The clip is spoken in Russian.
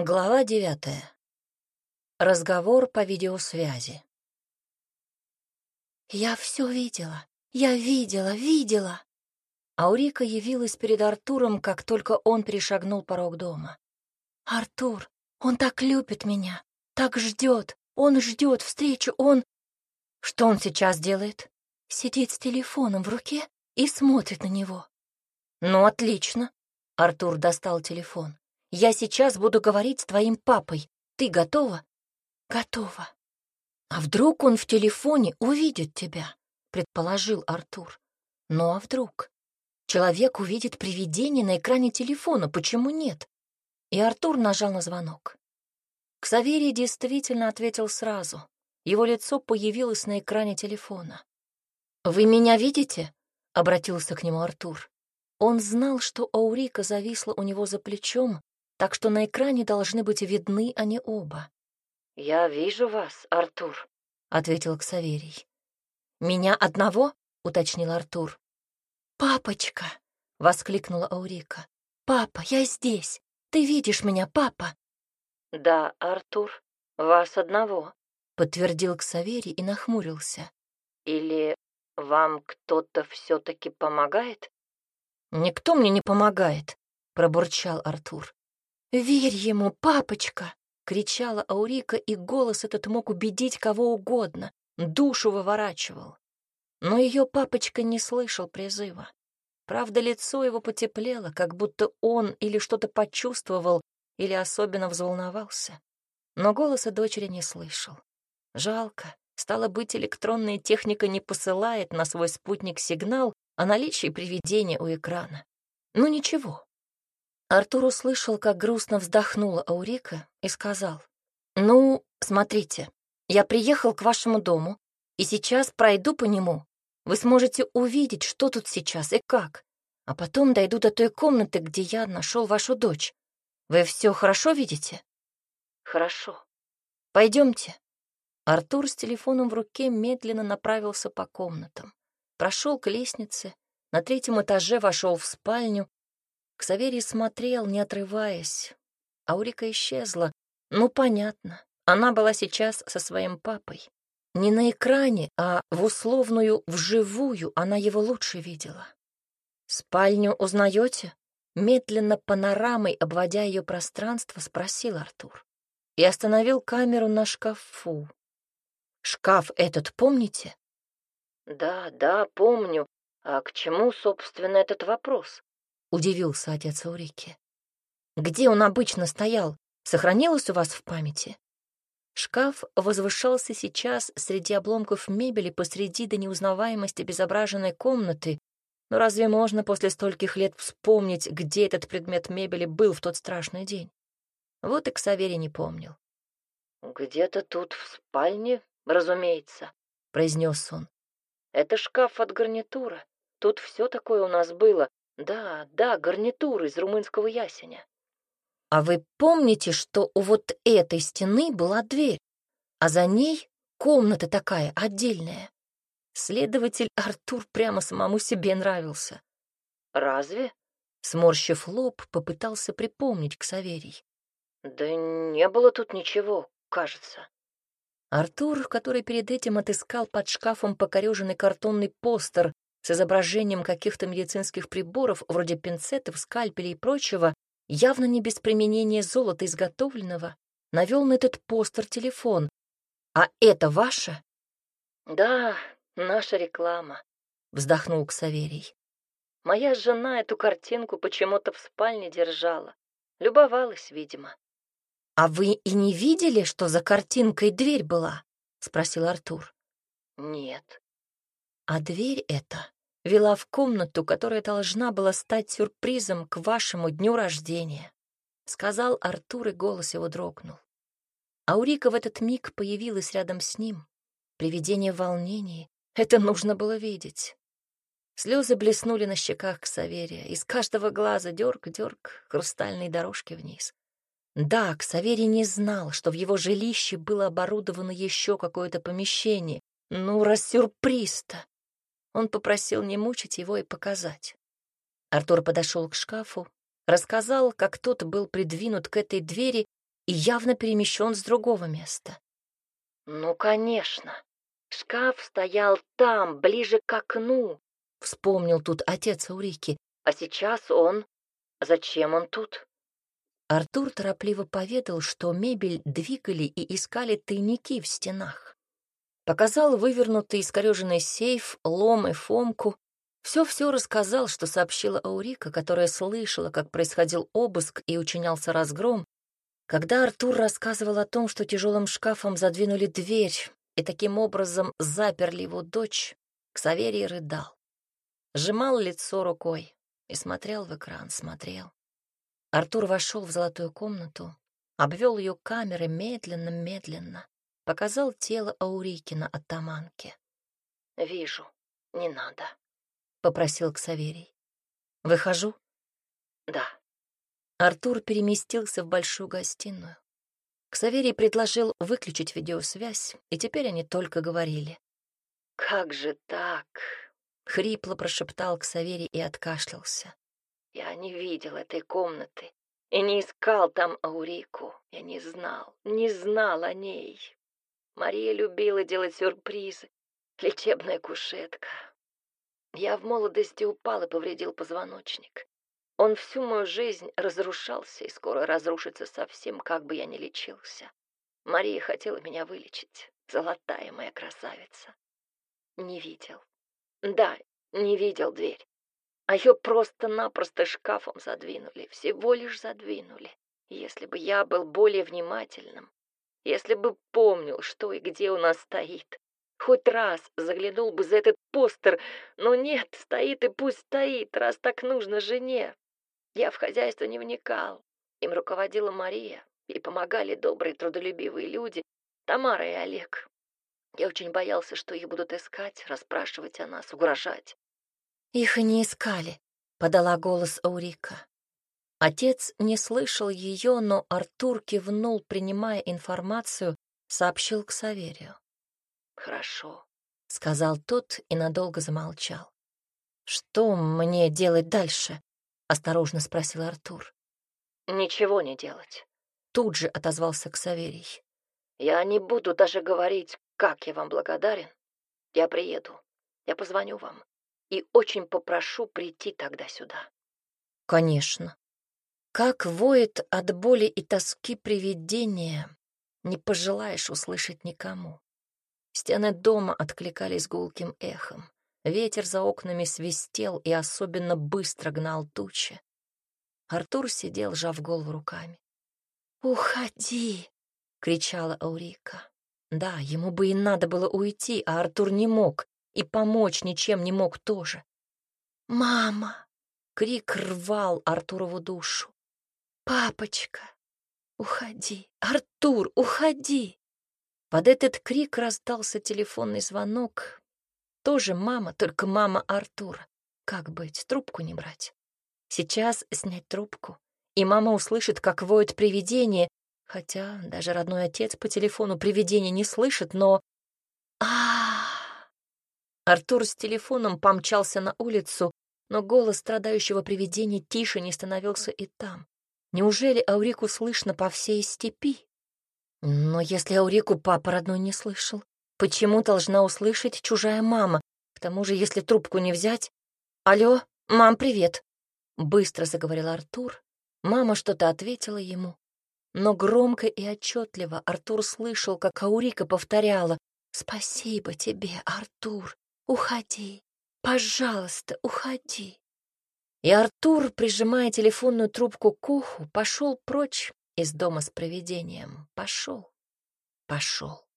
Глава девятая. Разговор по видеосвязи. «Я все видела, я видела, видела!» Аурика явилась перед Артуром, как только он перешагнул порог дома. «Артур, он так любит меня, так ждет, он ждет встречу, он...» «Что он сейчас делает?» Сидит с телефоном в руке и смотрит на него. «Ну, отлично!» Артур достал телефон. Я сейчас буду говорить с твоим папой. Ты готова? Готова. А вдруг он в телефоне увидит тебя, предположил Артур. Ну а вдруг? Человек увидит привидение на экране телефона, почему нет? И Артур нажал на звонок. Ксаверий действительно ответил сразу. Его лицо появилось на экране телефона. «Вы меня видите?» — обратился к нему Артур. Он знал, что Аурика зависла у него за плечом, так что на экране должны быть видны они оба. «Я вижу вас, Артур», — ответил Ксаверий. «Меня одного?» — уточнил Артур. «Папочка!» — воскликнула Аурика. «Папа, я здесь! Ты видишь меня, папа?» «Да, Артур, вас одного», — подтвердил Ксаверий и нахмурился. «Или вам кто-то все-таки помогает?» «Никто мне не помогает», — пробурчал Артур. «Верь ему, папочка!» — кричала Аурика, и голос этот мог убедить кого угодно, душу выворачивал. Но ее папочка не слышал призыва. Правда, лицо его потеплело, как будто он или что-то почувствовал, или особенно взволновался. Но голоса дочери не слышал. Жалко. Стало быть, электронная техника не посылает на свой спутник сигнал о наличии привидения у экрана. Ну ничего, Артур услышал, как грустно вздохнула Аурика и сказал, «Ну, смотрите, я приехал к вашему дому и сейчас пройду по нему. Вы сможете увидеть, что тут сейчас и как, а потом дойду до той комнаты, где я нашел вашу дочь. Вы все хорошо видите?» «Хорошо. Пойдемте». Артур с телефоном в руке медленно направился по комнатам. Прошел к лестнице, на третьем этаже вошел в спальню, Ксаверий смотрел, не отрываясь. Аурика исчезла. Ну, понятно. Она была сейчас со своим папой. Не на экране, а в условную, вживую она его лучше видела. «Спальню узнаете?» Медленно панорамой, обводя ее пространство, спросил Артур. И остановил камеру на шкафу. «Шкаф этот помните?» «Да, да, помню. А к чему, собственно, этот вопрос?» — удивился отец Аурики. «Где он обычно стоял? Сохранилось у вас в памяти?» Шкаф возвышался сейчас среди обломков мебели посреди до неузнаваемости безображенной комнаты, но разве можно после стольких лет вспомнить, где этот предмет мебели был в тот страшный день? Вот и Ксаверий не помнил. «Где-то тут, в спальне, разумеется», — произнес он. «Это шкаф от гарнитура. Тут все такое у нас было, да, да, гарнитур из румынского ясеня. А вы помните, что у вот этой стены была дверь, а за ней комната такая отдельная? Следователь Артур прямо самому себе нравился. Разве? Сморщив лоб, попытался припомнить Ксаверий. Да не было тут ничего, кажется. Артур, который перед этим отыскал под шкафом покореженный картонный постер с изображением каких-то медицинских приборов, вроде пинцетов, скальпелей и прочего, явно не без применения золота изготовленного, навел на этот постер телефон. «А это ваше?» «Да, наша реклама», — вздохнул Ксаверий. «Моя жена эту картинку почему-то в спальне держала. Любовалась, видимо». «А вы и не видели, что за картинкой дверь была?» — спросил Артур. «Нет», а дверь эта вела в комнату, которая должна была стать сюрпризом к вашему дню рождения, — сказал Артур, и голос его дрогнул. Аурика в этот миг появилась рядом с ним. Привидение волнений. Это нужно было видеть. Слезы блеснули на щеках Ксаверия. Из каждого глаза дерг-дерг хрустальные дорожки вниз. Да, Ксаверий не знал, что в его жилище было оборудовано еще какое-то помещение. Ну, раз сюрприз-то! Он попросил не мучить его и показать. Артур подошел к шкафу, рассказал, как тот был придвинут к этой двери и явно перемещен с другого места. «Ну, конечно. Шкаф стоял там, ближе к окну», — вспомнил тут отец Урики. «А сейчас он... Зачем он тут?» Артур торопливо поведал, что мебель двигали и искали тайники в стенах. Показал вывернутый искореженный сейф, лом и фомку. Все-все рассказал, что сообщила Аурика, которая слышала, как происходил обыск и учинялся разгром, когда Артур рассказывал о том, что тяжелым шкафом задвинули дверь и таким образом заперли его дочь, Ксаверий рыдал. Сжимал лицо рукой и смотрел в экран, смотрел. Артур вошел в золотую комнату, обвел ее камеры медленно-медленно, показал тело Аурики на оттаманке. «Вижу, не надо», — попросил Ксаверий. «Выхожу?» «Да». Артур переместился в большую гостиную. Ксаверий предложил выключить видеосвязь, и теперь они только говорили. «Как же так?» — хрипло прошептал Ксаверий и откашлялся. «Я не видел этой комнаты и не искал там Аурику. Я не знал, не знал о ней. Мария любила делать сюрпризы. Лечебная кушетка. Я в молодости упал и повредил позвоночник. Он всю мою жизнь разрушался и скоро разрушится совсем, как бы я ни лечился. Мария хотела меня вылечить, золотая моя красавица. Не видел. Да, не видел дверь. А ее просто-напросто шкафом задвинули, всего лишь задвинули. Если бы я был более внимательным, если бы помнил, что и где у нас стоит, хоть раз заглянул бы за этот постер, но нет, стоит и пусть стоит, раз так нужно жене. Я в хозяйство не вникал. Им руководила Мария, ей помогали добрые, трудолюбивые люди, Тамара и Олег. Я очень боялся, что их будут искать, расспрашивать о нас, угрожать. «Их и не искали», — подала голос Аурика. Отец не слышал ее, но Артур кивнул, принимая информацию, сообщил к Саверию. «Хорошо», — сказал тот и надолго замолчал. «Что мне делать дальше?» осторожно спросил Артур. Ничего не делать. Тут же отозвался Ксаверий. Я не буду даже говорить, как я вам благодарен. Я приеду. Я позвоню вам и очень попрошу прийти тогда сюда. Конечно. Как воет от боли и тоски привидение, не пожелаешь услышать никому. Стены дома откликались гулким эхом. Ветер за окнами свистел и особенно быстро гнал тучи. Артур сидел, сжав голову руками. «Уходи!» — кричала Аурика. Да, ему бы и надо было уйти, а Артур не мог, и помочь ничем не мог тоже. «Мама!» — крик рвал Артурову душу. «Папочка! Уходи! Артур, уходи!» Под этот крик раздался телефонный звонок, тоже мама, только мама Артура. Как быть, трубку не брать? Сейчас снять трубку, и мама услышит, как воет привидение, хотя даже родной отец по телефону привидение не слышит, но... а Артур с телефоном помчался на улицу, но голос страдающего привидения тише не становился и там. Неужели Аурику слышно по всей степи? Но если Аурику папа родной не слышал, Почему должна услышать чужая мама? К тому же, если трубку не взять... «Алло, мам, привет!» Быстро заговорил Артур. Мама что-то ответила ему. Но громко и отчетливо Артур слышал, как Аурика повторяла «Спасибо тебе, Артур! Уходи! Пожалуйста, уходи!» И Артур, прижимая телефонную трубку к уху, пошел прочь из дома с привидением. Пошел, пошел.